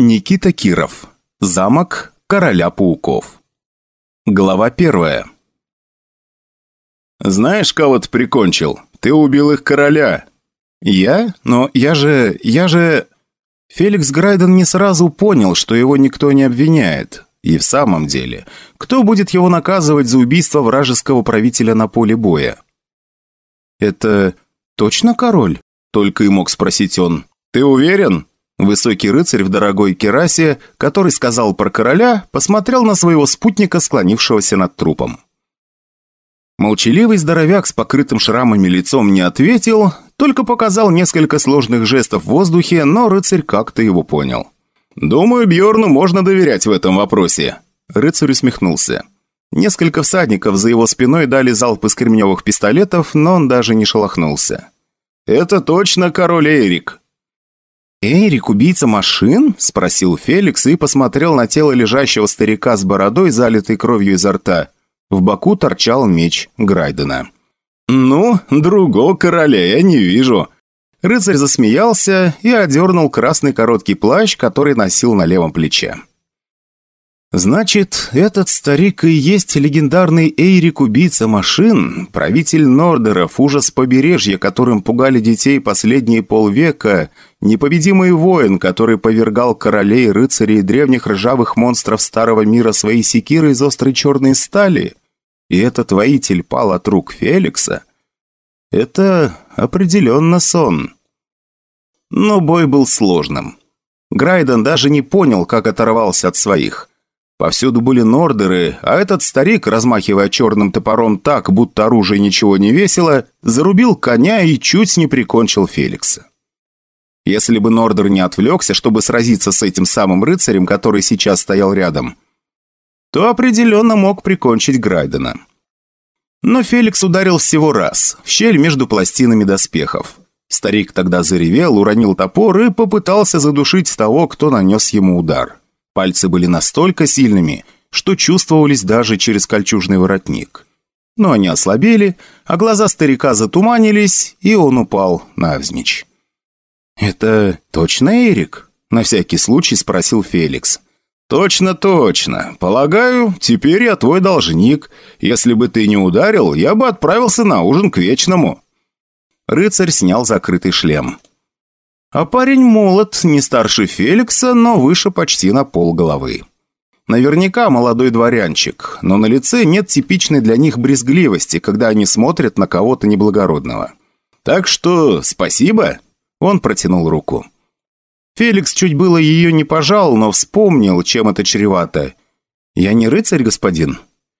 Никита Киров. Замок Короля Пауков. Глава первая. «Знаешь, кого ты прикончил? Ты убил их короля». «Я? Но я же... я же...» Феликс Грайден не сразу понял, что его никто не обвиняет. И в самом деле, кто будет его наказывать за убийство вражеского правителя на поле боя? «Это точно король?» – только и мог спросить он. «Ты уверен?» Высокий рыцарь в дорогой керасе, который сказал про короля, посмотрел на своего спутника, склонившегося над трупом. Молчаливый здоровяк с покрытым шрамами лицом не ответил, только показал несколько сложных жестов в воздухе, но рыцарь как-то его понял. «Думаю, Бьорну можно доверять в этом вопросе». Рыцарь усмехнулся. Несколько всадников за его спиной дали залп из кремневых пистолетов, но он даже не шелохнулся. «Это точно король Эрик», «Эрик, убийца машин?» – спросил Феликс и посмотрел на тело лежащего старика с бородой, залитой кровью изо рта. В боку торчал меч Грайдена. «Ну, другого короля я не вижу». Рыцарь засмеялся и одернул красный короткий плащ, который носил на левом плече. Значит, этот старик и есть легендарный Эйрик, убийца машин, правитель Нордеров, ужас побережья, которым пугали детей последние полвека, непобедимый воин, который повергал королей, рыцарей и древних ржавых монстров старого мира своей секиры из острой черной стали. И этот воитель пал от рук Феликса. Это определенно сон. Но бой был сложным. Грайден даже не понял, как оторвался от своих. Повсюду были нордеры, а этот старик, размахивая черным топором так, будто оружие ничего не весило, зарубил коня и чуть не прикончил Феликса. Если бы Нордер не отвлекся, чтобы сразиться с этим самым рыцарем, который сейчас стоял рядом, то определенно мог прикончить Грайдена. Но Феликс ударил всего раз, в щель между пластинами доспехов. Старик тогда заревел, уронил топор и попытался задушить того, кто нанес ему удар. Пальцы были настолько сильными, что чувствовались даже через кольчужный воротник. Но они ослабели, а глаза старика затуманились, и он упал навзничь. «Это точно Эрик?» – на всякий случай спросил Феликс. «Точно, точно. Полагаю, теперь я твой должник. Если бы ты не ударил, я бы отправился на ужин к Вечному». Рыцарь снял закрытый шлем. А парень молод, не старше Феликса, но выше почти на пол головы. Наверняка молодой дворянчик, но на лице нет типичной для них брезгливости, когда они смотрят на кого-то неблагородного. Так что спасибо. Он протянул руку. Феликс чуть было ее не пожал, но вспомнил, чем это чревато. «Я не рыцарь, господин?»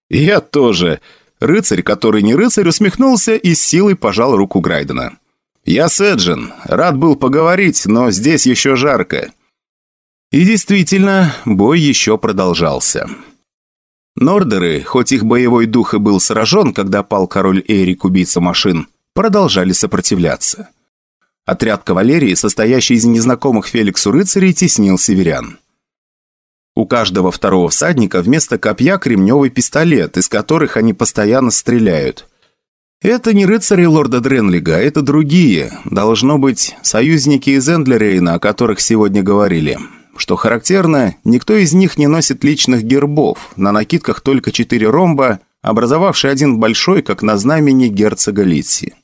«Я тоже». Рыцарь, который не рыцарь, усмехнулся и с силой пожал руку Грайдена. «Я Сэджин. Рад был поговорить, но здесь еще жарко». И действительно, бой еще продолжался. Нордеры, хоть их боевой дух и был сражен, когда пал король Эрик, убийца машин, продолжали сопротивляться. Отряд кавалерии, состоящий из незнакомых Феликсу рыцарей, теснил северян. У каждого второго всадника вместо копья кремневый пистолет, из которых они постоянно стреляют. Это не рыцари лорда Дренлига, это другие. Должно быть, союзники из Эндлерейна, о которых сегодня говорили. Что характерно, никто из них не носит личных гербов. На накидках только четыре ромба, образовавший один большой, как на знамени герцога Литси.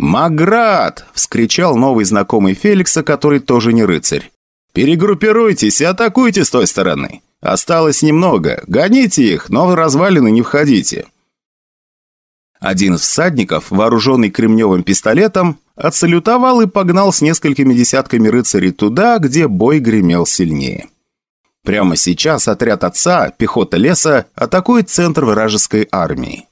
«Маград!» – вскричал новый знакомый Феликса, который тоже не рыцарь. «Перегруппируйтесь и атакуйте с той стороны. Осталось немного. Гоните их, но в развалины не входите». Один из всадников, вооруженный кремневым пистолетом, отсалютовал и погнал с несколькими десятками рыцарей туда, где бой гремел сильнее. Прямо сейчас отряд отца, пехота леса, атакует центр вражеской армии.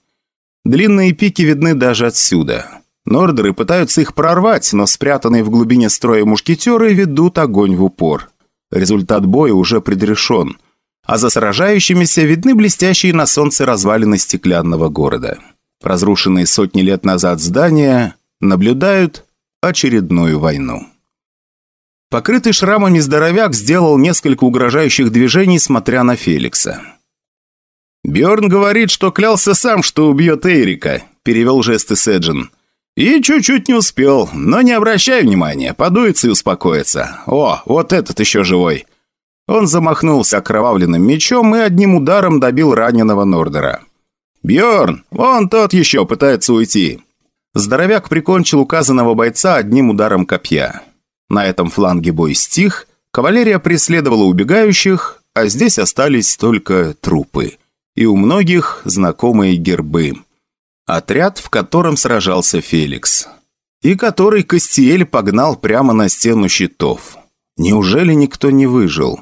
Длинные пики видны даже отсюда. Нордеры пытаются их прорвать, но спрятанные в глубине строя мушкетеры ведут огонь в упор. Результат боя уже предрешен, а за сражающимися видны блестящие на солнце развалины стеклянного города. Разрушенные сотни лет назад здания наблюдают очередную войну. Покрытый шрамами здоровяк сделал несколько угрожающих движений, смотря на Феликса. Бjorn говорит, что клялся сам, что убьет Эрика», – перевел жесты Седжин. «И чуть-чуть не успел, но не обращай внимания, подуется и успокоится. О, вот этот еще живой!» Он замахнулся окровавленным мечом и одним ударом добил раненого Нордера. Бьорн, вон тот еще пытается уйти!» Здоровяк прикончил указанного бойца одним ударом копья. На этом фланге бой стих, кавалерия преследовала убегающих, а здесь остались только трупы. И у многих знакомые гербы. Отряд, в котором сражался Феликс. И который Костиэль погнал прямо на стену щитов. Неужели никто не выжил?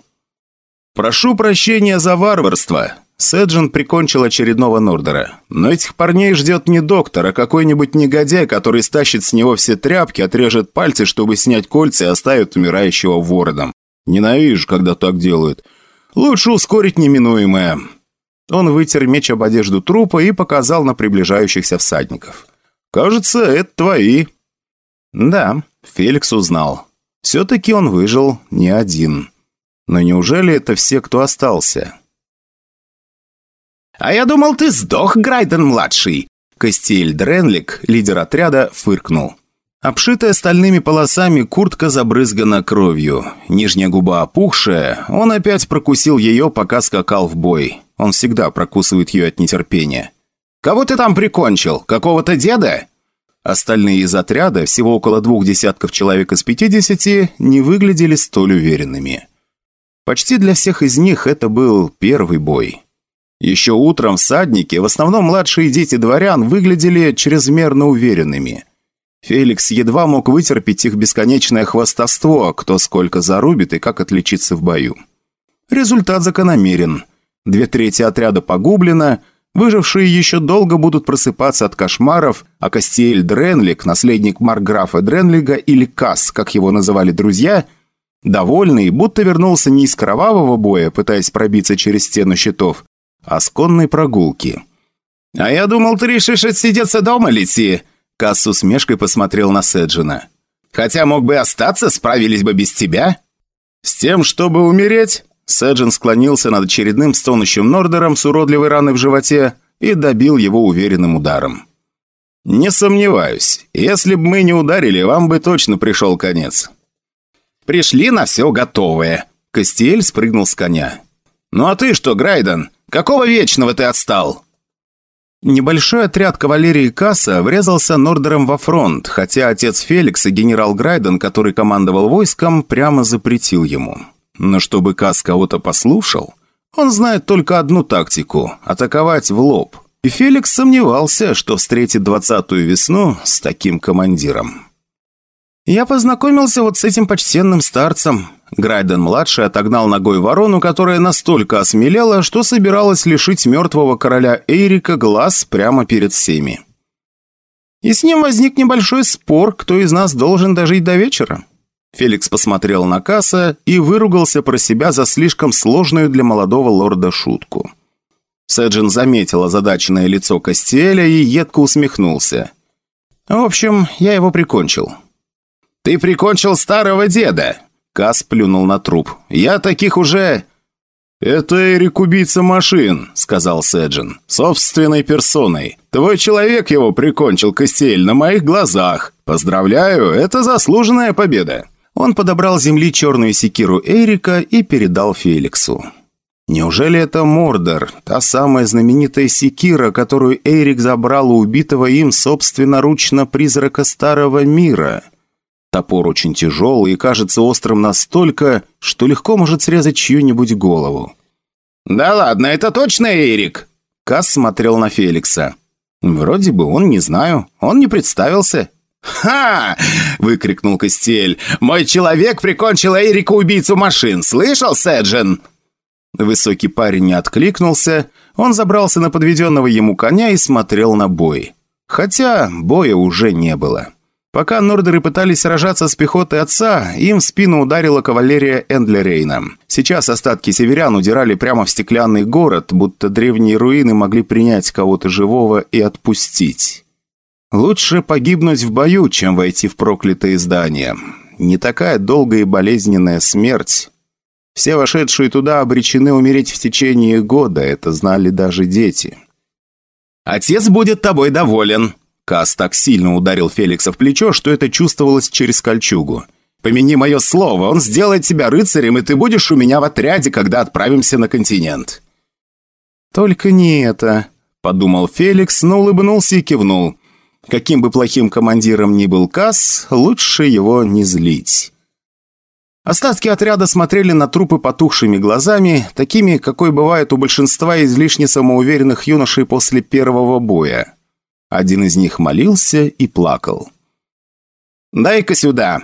«Прошу прощения за варварство!» Сэджин прикончил очередного Нордера. Но этих парней ждет не доктор, а какой-нибудь негодяй, который стащит с него все тряпки, отрежет пальцы, чтобы снять кольца и оставит умирающего вородом. Ненавижу, когда так делают. Лучше ускорить неминуемое. Он вытер меч об одежду трупа и показал на приближающихся всадников. «Кажется, это твои». Да, Феликс узнал. Все-таки он выжил не один. Но неужели это все, кто остался? «А я думал, ты сдох, Грайден-младший!» Костель Дренлик, лидер отряда, фыркнул. Обшитая стальными полосами, куртка забрызгана кровью. Нижняя губа опухшая, он опять прокусил ее, пока скакал в бой. Он всегда прокусывает ее от нетерпения. «Кого ты там прикончил? Какого-то деда?» Остальные из отряда, всего около двух десятков человек из пятидесяти, не выглядели столь уверенными. Почти для всех из них это был первый бой. Еще утром всадники, в основном младшие дети дворян, выглядели чрезмерно уверенными. Феликс едва мог вытерпеть их бесконечное хвастовство, кто сколько зарубит и как отличиться в бою. Результат закономерен. Две трети отряда погублено, выжившие еще долго будут просыпаться от кошмаров, а Костиэль Дренлик, наследник марграфа Дренлига или Касс, как его называли друзья – Довольный, будто вернулся не из кровавого боя, пытаясь пробиться через стену щитов, а с конной прогулки. «А я думал, ты решишь отсидеться дома, Лети!» Касс с усмешкой посмотрел на Седжина. «Хотя мог бы остаться, справились бы без тебя». «С тем, чтобы умереть?» Седжин склонился над очередным стонущим Нордером с уродливой раной в животе и добил его уверенным ударом. «Не сомневаюсь. Если бы мы не ударили, вам бы точно пришел конец. Пришли на все готовое». Костель спрыгнул с коня. «Ну а ты что, Грайден? Какого вечного ты отстал?» Небольшой отряд кавалерии Касса врезался Нордером во фронт, хотя отец Феликс и генерал Грайден, который командовал войском, прямо запретил ему. Но чтобы Касс кого-то послушал, он знает только одну тактику – атаковать в лоб. И Феликс сомневался, что встретит двадцатую весну с таким командиром. «Я познакомился вот с этим почтенным старцем». Грайден-младший отогнал ногой ворону, которая настолько осмелела, что собиралась лишить мертвого короля Эйрика глаз прямо перед всеми. И с ним возник небольшой спор, кто из нас должен дожить до вечера. Феликс посмотрел на Касса и выругался про себя за слишком сложную для молодого лорда шутку. Сэджин заметил озадаченное лицо Костеля и едко усмехнулся. «В общем, я его прикончил. «Ты прикончил старого деда!» Кас плюнул на труп. «Я таких уже...» «Это Эрик убийца машин», — сказал Сэджин. «Собственной персоной. Твой человек его прикончил, Костель, на моих глазах. Поздравляю, это заслуженная победа». Он подобрал с земли черную секиру Эрика и передал Феликсу. Неужели это Мордор, та самая знаменитая секира, которую Эрик забрал у убитого им собственноручно призрака Старого Мира? Топор очень тяжелый и кажется острым настолько, что легко может срезать чью-нибудь голову. «Да ладно, это точно Эрик?» Касс смотрел на Феликса. «Вроде бы он, не знаю. Он не представился». «Ха!» – выкрикнул Костель. «Мой человек прикончил Эрика убийцу машин. Слышал, Сэджин?» Высокий парень не откликнулся. Он забрался на подведенного ему коня и смотрел на бой. Хотя боя уже не было. Пока нордеры пытались сражаться с пехотой отца, им в спину ударила кавалерия Эндлерейна. Сейчас остатки северян удирали прямо в стеклянный город, будто древние руины могли принять кого-то живого и отпустить. Лучше погибнуть в бою, чем войти в проклятые здания. Не такая долгая и болезненная смерть. Все вошедшие туда обречены умереть в течение года, это знали даже дети. «Отец будет тобой доволен», Кас так сильно ударил Феликса в плечо, что это чувствовалось через кольчугу. «Помяни мое слово, он сделает тебя рыцарем, и ты будешь у меня в отряде, когда отправимся на континент». «Только не это», — подумал Феликс, но улыбнулся и кивнул. Каким бы плохим командиром ни был Кас, лучше его не злить. Остатки отряда смотрели на трупы потухшими глазами, такими, какой бывает у большинства излишне самоуверенных юношей после первого боя. Один из них молился и плакал. «Дай-ка сюда!»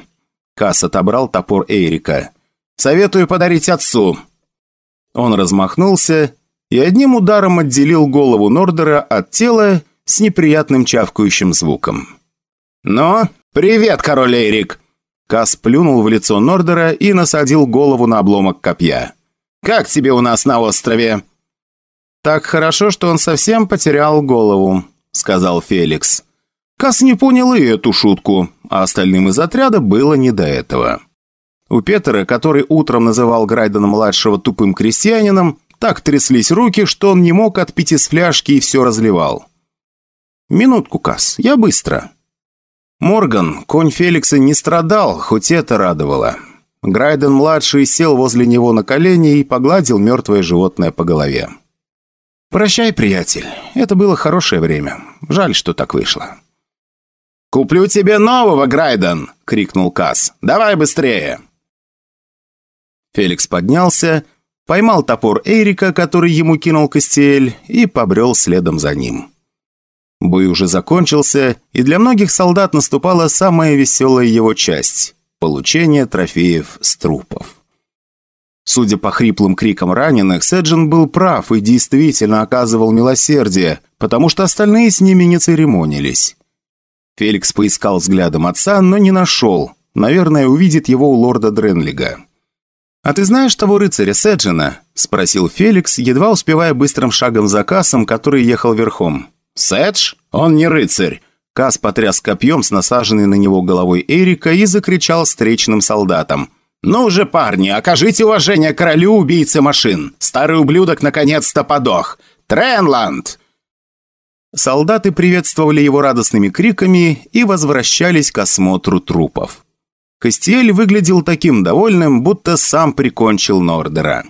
Касс отобрал топор Эрика. «Советую подарить отцу!» Он размахнулся и одним ударом отделил голову Нордера от тела с неприятным чавкающим звуком. «Ну, привет, король Эрик!» Кас плюнул в лицо Нордера и насадил голову на обломок копья. «Как тебе у нас на острове?» «Так хорошо, что он совсем потерял голову», — сказал Феликс. Кас не понял и эту шутку, а остальным из отряда было не до этого. У Петера, который утром называл Грайдена-младшего тупым крестьянином, так тряслись руки, что он не мог отпить из фляжки и все разливал. «Минутку, Кас, я быстро». Морган, конь Феликса, не страдал, хоть это радовало. Грайден-младший сел возле него на колени и погладил мертвое животное по голове. «Прощай, приятель. Это было хорошее время. Жаль, что так вышло». «Куплю тебе нового, Грайден!» — крикнул Касс. «Давай быстрее!» Феликс поднялся, поймал топор Эрика, который ему кинул Костель, и побрел следом за ним. Бой уже закончился, и для многих солдат наступала самая веселая его часть – получение трофеев с трупов. Судя по хриплым крикам раненых, Седжин был прав и действительно оказывал милосердие, потому что остальные с ними не церемонились. Феликс поискал взглядом отца, но не нашел. Наверное, увидит его у лорда Дренлига. «А ты знаешь того рыцаря Седжина?» – спросил Феликс, едва успевая быстрым шагом за кассом, который ехал верхом. «Седж? Он не рыцарь!» Касс потряс копьем с насаженной на него головой Эрика и закричал встречным солдатам – «Ну же, парни, окажите уважение королю убийцы машин! Старый ублюдок наконец-то подох! Тренланд!» Солдаты приветствовали его радостными криками и возвращались к осмотру трупов. Костель выглядел таким довольным, будто сам прикончил Нордера.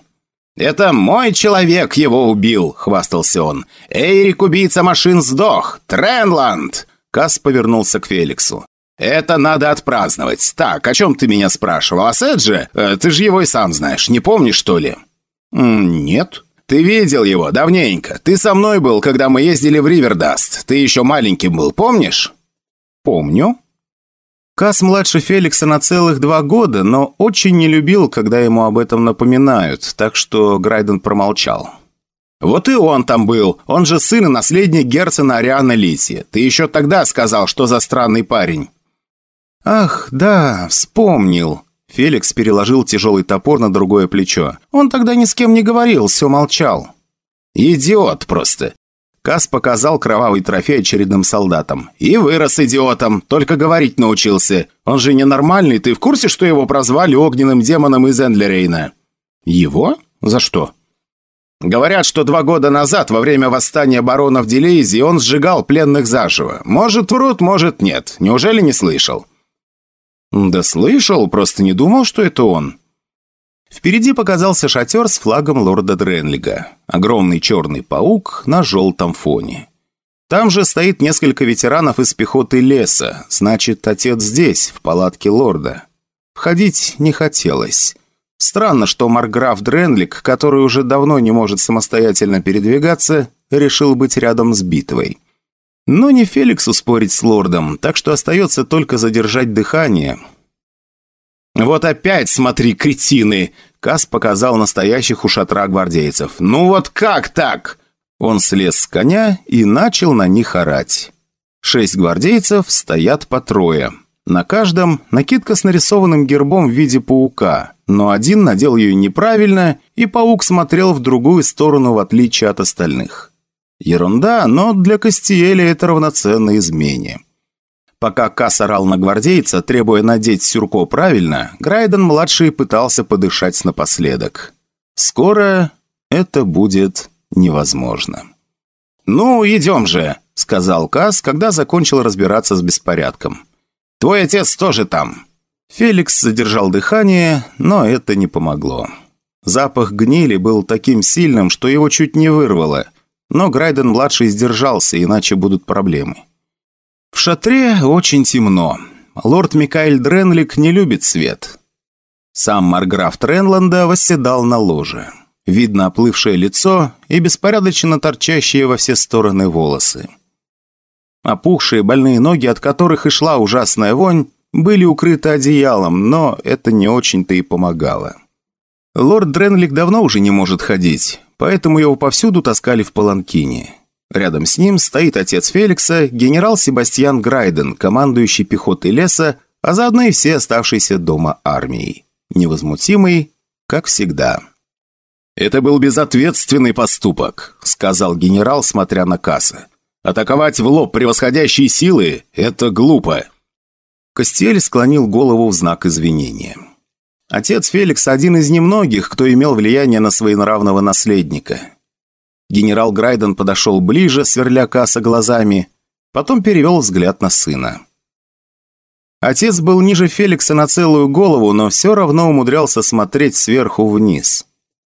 «Это мой человек его убил», — хвастался он. «Эйрик, убийца машин, сдох! Тренланд!» Кас повернулся к Феликсу. «Это надо отпраздновать. Так, о чем ты меня спрашивал? А Седже? Э, ты же его и сам знаешь. Не помнишь, что ли?» «Нет». «Ты видел его давненько. Ты со мной был, когда мы ездили в Ривердаст. Ты еще маленьким был, помнишь?» «Помню». Кас младше Феликса на целых два года, но очень не любил, когда ему об этом напоминают, так что Грайден промолчал. «Вот и он там был. Он же сын и наследник Герцена Ариана Лити. Ты еще тогда сказал, что за странный парень». «Ах, да, вспомнил». Феликс переложил тяжелый топор на другое плечо. «Он тогда ни с кем не говорил, все молчал». «Идиот просто!» Кас показал кровавый трофей очередным солдатам. «И вырос идиотом, только говорить научился. Он же ненормальный, ты в курсе, что его прозвали огненным демоном из Эндлерейна?» «Его? За что?» Говорят, что два года назад, во время восстания баронов Делейзи, он сжигал пленных заживо. Может, врут, может, нет. Неужели не слышал? «Да слышал, просто не думал, что это он». Впереди показался шатер с флагом лорда Дренлига. Огромный черный паук на желтом фоне. Там же стоит несколько ветеранов из пехоты леса. Значит, отец здесь, в палатке лорда. Входить не хотелось. Странно, что Марграф Дренлик, который уже давно не может самостоятельно передвигаться, решил быть рядом с битвой. Но не Феликсу спорить с лордом, так что остается только задержать дыхание. «Вот опять, смотри, кретины!» Кас показал настоящих у шатра гвардейцев. «Ну вот как так?» Он слез с коня и начал на них орать. Шесть гвардейцев стоят по трое. На каждом накидка с нарисованным гербом в виде паука, но один надел ее неправильно, и паук смотрел в другую сторону в отличие от остальных. Ерунда, но для Костиэля это равноценно измене. Пока Касс орал на гвардейца, требуя надеть сюрко правильно, Грайден-младший пытался подышать напоследок. Скоро это будет невозможно. «Ну, идем же!» — сказал Кас, когда закончил разбираться с беспорядком. «Твой отец тоже там». Феликс задержал дыхание, но это не помогло. Запах гнили был таким сильным, что его чуть не вырвало, но Грайден-младший сдержался, иначе будут проблемы. В шатре очень темно. Лорд Микаэль Дренлик не любит свет. Сам Марграф Тренланда восседал на ложе. Видно оплывшее лицо и беспорядочно торчащие во все стороны волосы. Опухшие больные ноги, от которых и шла ужасная вонь, были укрыты одеялом, но это не очень-то и помогало. Лорд Дренлик давно уже не может ходить, поэтому его повсюду таскали в паланкине. Рядом с ним стоит отец Феликса, генерал Себастьян Грайден, командующий пехотой леса, а заодно и все оставшиеся дома армией невозмутимый, как всегда. «Это был безответственный поступок», — сказал генерал, смотря на Касса. «Атаковать в лоб превосходящие силы — это глупо». Костель склонил голову в знак извинения. Отец Феликс один из немногих, кто имел влияние на своенравного наследника. Генерал Грайден подошел ближе, сверля Касса глазами, потом перевел взгляд на сына. Отец был ниже Феликса на целую голову, но все равно умудрялся смотреть сверху вниз.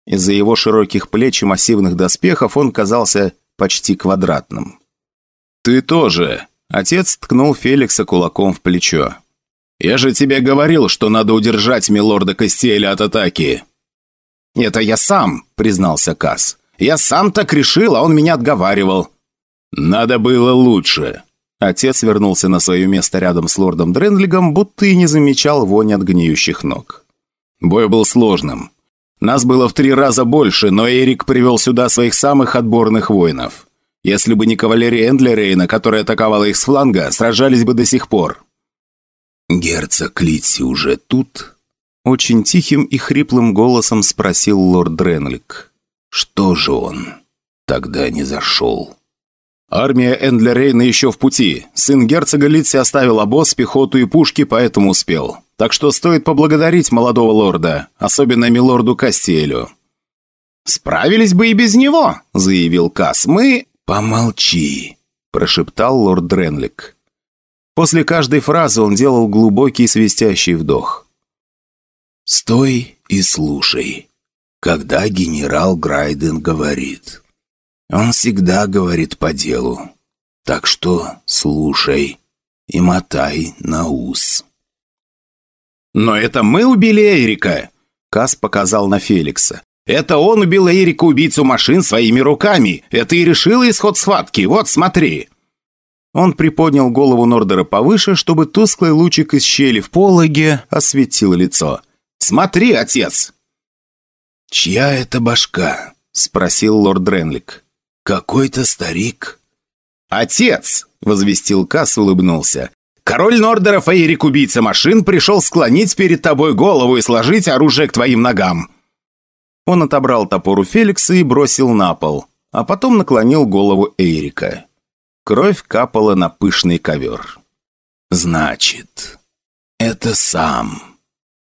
Из-за его широких плеч и массивных доспехов он казался почти квадратным. «Ты тоже!» – отец ткнул Феликса кулаком в плечо. «Я же тебе говорил, что надо удержать милорда Костеля от атаки!» «Это я сам!» – признался Касс. «Я сам так решил, а он меня отговаривал!» «Надо было лучше!» Отец вернулся на свое место рядом с лордом Дренлигом, будто и не замечал вони от гниющих ног. Бой был сложным. Нас было в три раза больше, но Эрик привел сюда своих самых отборных воинов. Если бы не кавалерия Эндлерейна, которая атаковала их с фланга, сражались бы до сих пор. «Герцог Литси уже тут?» Очень тихим и хриплым голосом спросил лорд Дренлик. «Что же он тогда не зашел?» Армия Эндлерейна еще в пути. Сын герцога Литси оставил обоз, пехоту и пушки, поэтому успел. Так что стоит поблагодарить молодого лорда, особенно милорду Кастиэлю. «Справились бы и без него», — заявил Кас. «Мы...» «Помолчи», — прошептал лорд Дренлик. После каждой фразы он делал глубокий свистящий вдох. «Стой и слушай, когда генерал Грайден говорит». Он всегда говорит по делу. Так что слушай и мотай на ус. «Но это мы убили Эрика!» Кас показал на Феликса. «Это он убил Эрика, убийцу машин, своими руками. Это и решило исход схватки. Вот, смотри!» Он приподнял голову Нордера повыше, чтобы тусклый лучик из щели в пологе осветил лицо. «Смотри, отец!» «Чья это башка?» — спросил лорд Дренлик. «Какой-то старик». «Отец!» — возвестил Касс, улыбнулся. «Король Нордеров Эйрик, убийца машин, пришел склонить перед тобой голову и сложить оружие к твоим ногам». Он отобрал топор у Феликса и бросил на пол, а потом наклонил голову Эйрика. Кровь капала на пышный ковер. «Значит, это сам...»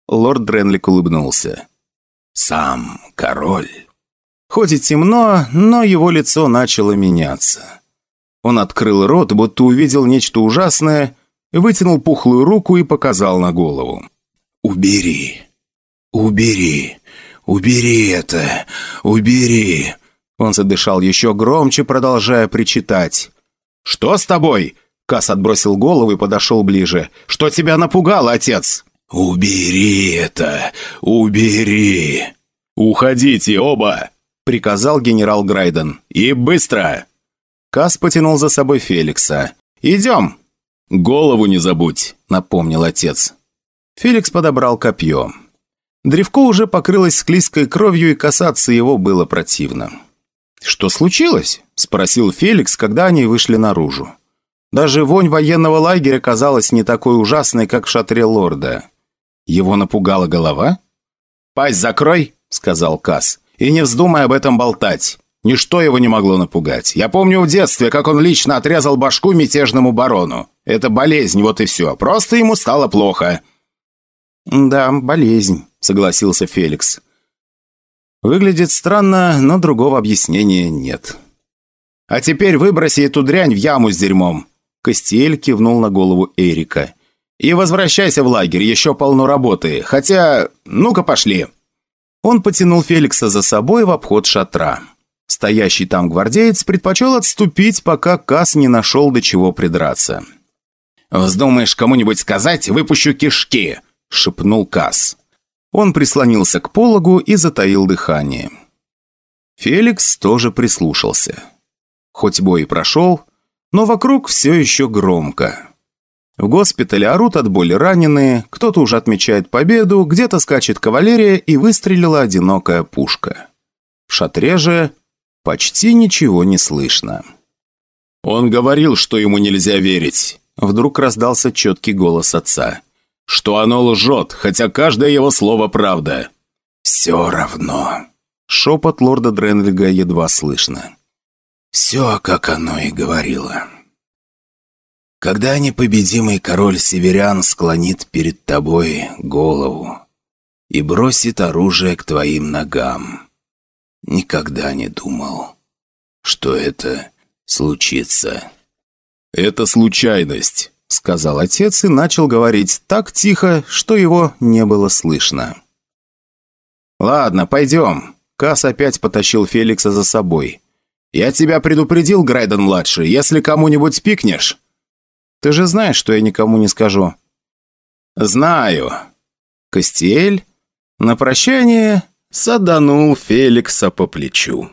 Лорд Дренлик улыбнулся. «Сам король». Хоть и темно, но его лицо начало меняться. Он открыл рот, будто увидел нечто ужасное, вытянул пухлую руку и показал на голову. «Убери! Убери! Убери это! Убери!» Он задышал еще громче, продолжая причитать. «Что с тобой?» Кас отбросил голову и подошел ближе. «Что тебя напугало, отец?» «Убери это! Убери!» «Уходите оба!» — приказал генерал Грайден. «И быстро!» Кас потянул за собой Феликса. «Идем!» «Голову не забудь!» — напомнил отец. Феликс подобрал копье. Древко уже покрылось склизкой кровью, и касаться его было противно. «Что случилось?» — спросил Феликс, когда они вышли наружу. Даже вонь военного лагеря казалась не такой ужасной, как в шатре лорда. Его напугала голова? «Пасть закрой!» — сказал Кас. И не вздумай об этом болтать. Ничто его не могло напугать. Я помню в детстве, как он лично отрезал башку мятежному барону. Это болезнь, вот и все. Просто ему стало плохо». «Да, болезнь», — согласился Феликс. «Выглядит странно, но другого объяснения нет». А теперь выброси эту дрянь в яму с дерьмом!» Костель кивнул на голову Эрика. «И возвращайся в лагерь, еще полно работы. Хотя, ну-ка пошли!» Он потянул Феликса за собой в обход шатра. Стоящий там гвардеец предпочел отступить, пока Кас не нашел до чего придраться. «Вздумаешь кому-нибудь сказать, выпущу кишки!» – шепнул Кас. Он прислонился к пологу и затаил дыхание. Феликс тоже прислушался. Хоть бой и прошел, но вокруг все еще громко. В госпитале орут от боли раненые, кто-то уже отмечает победу, где-то скачет кавалерия и выстрелила одинокая пушка. В шатре же почти ничего не слышно. «Он говорил, что ему нельзя верить», — вдруг раздался четкий голос отца что оно лжет, хотя каждое его слово правда. «Все равно». Шепот лорда Дренвига едва слышно. «Все, как оно и говорило. Когда непобедимый король северян склонит перед тобой голову и бросит оружие к твоим ногам, никогда не думал, что это случится». «Это случайность», — сказал отец и начал говорить так тихо, что его не было слышно. «Ладно, пойдем». Кас опять потащил Феликса за собой. «Я тебя предупредил, Грайден-младший, если кому-нибудь пикнешь...» «Ты же знаешь, что я никому не скажу». «Знаю». Костель на прощание саданул Феликса по плечу.